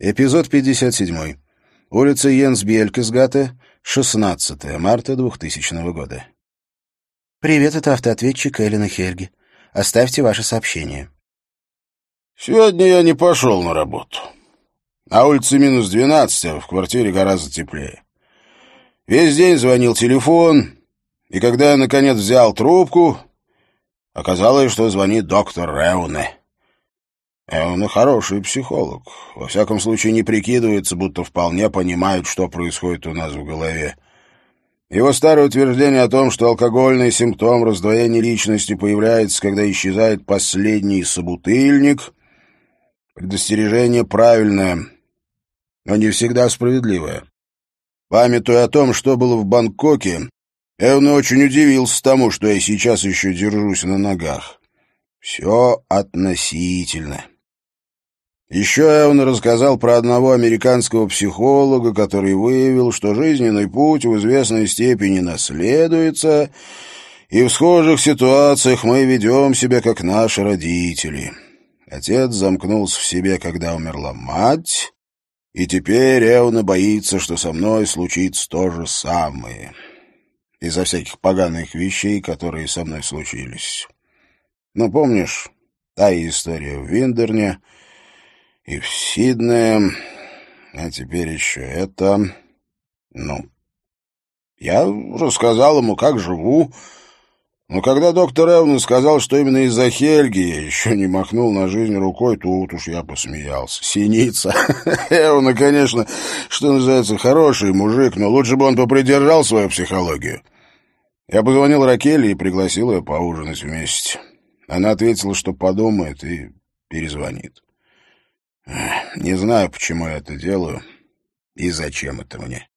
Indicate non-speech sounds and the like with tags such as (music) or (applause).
Эпизод 57. Улица Йенс Бьелькесгате, 16 марта 2000 года. «Привет, это автоответчик Эллина Хельги. Оставьте ваше сообщение». «Сегодня я не пошел на работу. На улице минус 12, а в квартире гораздо теплее. Весь день звонил телефон, и когда я, наконец, взял трубку, оказалось, что звонит доктор Реуне». Он хороший психолог. Во всяком случае, не прикидывается, будто вполне понимает, что происходит у нас в голове. Его старое утверждение о том, что алкогольный симптом раздвоения личности появляется, когда исчезает последний собутыльник, предостережение правильное, но не всегда справедливое. Памятуя о том, что было в Бангкоке, Эвн очень удивился тому, что я сейчас еще держусь на ногах. Все относительно. Еще он рассказал про одного американского психолога, который выявил, что жизненный путь в известной степени наследуется, и в схожих ситуациях мы ведем себя, как наши родители. Отец замкнулся в себе, когда умерла мать, и теперь Эвна боится, что со мной случится то же самое. Из-за всяких поганых вещей, которые со мной случились. Ну, помнишь, та история в Виндерне — и в Сиднее, а теперь еще это... Ну, я рассказал ему, как живу, но когда доктор Эвн сказал, что именно из-за Хельги я еще не махнул на жизнь рукой, тут уж я посмеялся. Синица. (laughs) Эвна, конечно, что называется, хороший мужик, но лучше бы он попридержал свою психологию. Я позвонил Ракеле и пригласил ее поужинать вместе. Она ответила, что подумает и перезвонит. Не знаю, почему я это делаю и зачем это мне.